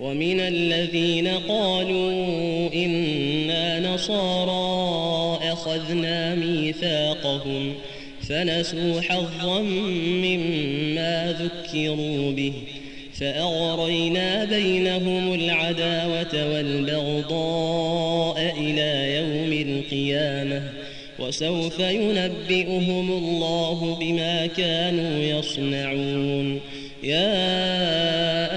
ومن الذين قالوا إنا نصارى أخذنا ميثاقهم فنسوا حظا مما ذكروا به فأغرينا بينهم العداوة والبغضاء إلى يوم القيامة وسوف ينبئهم الله بما كانوا يصنعون. يا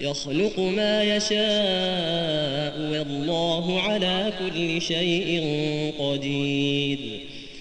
يخلق ما يشاء والله على كل شيء قدير.